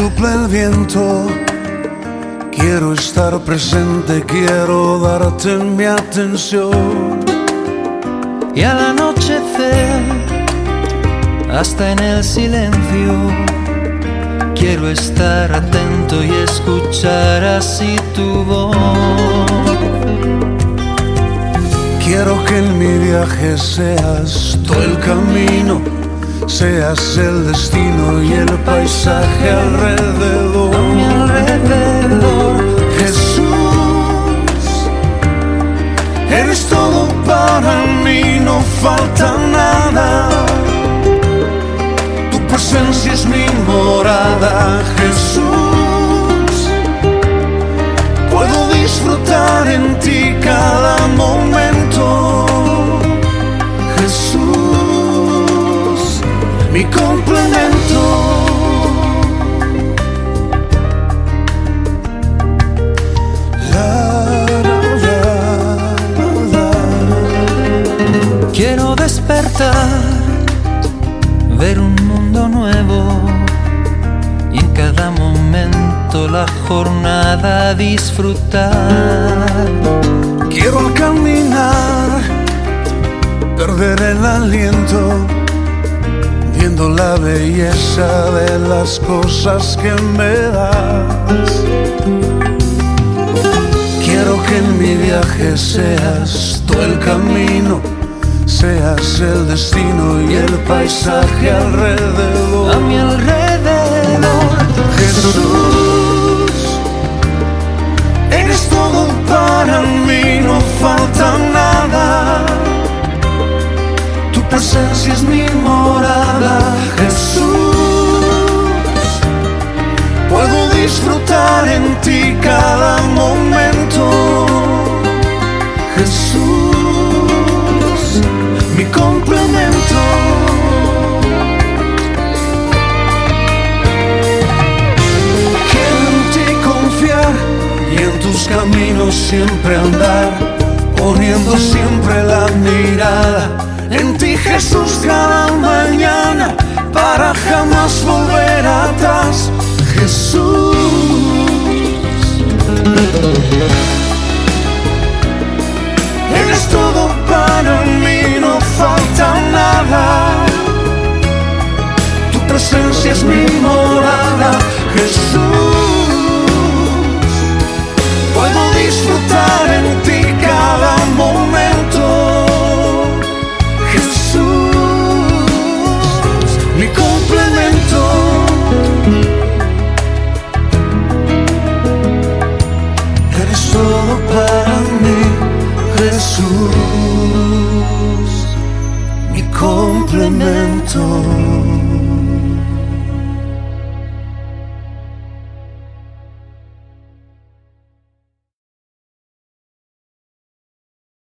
momento. Quiero estar presente, quiero darte mi atención. Y al anochecer, hasta en el silencio, quiero estar atento y escuchar así tu voz. Quiero que en mi viaje seas tú el camino, seas el destino y el paisaje alrededor. A mi alrededor, Jesús, eres todo para mí, no falta nada. Tu presencia es mi morada, despertar, ver un mundo nuevo y en cada momento la jornada disfrutar. Quiero caminar perder el aliento, viendo la belleza de las cosas que me das. Quiero que en mi viaje seas tú el camino, seas el destino y el paisaje alrededor. A mi alrededor, Jesús, eres todo para mí, no falta nada. Tu presencia es mi morada, y en tus caminos siempre andar, poniendo siempre la mirada en ti Jesús cada mañana para jamás volver atrás. Jesús. Jesús, mi complemento.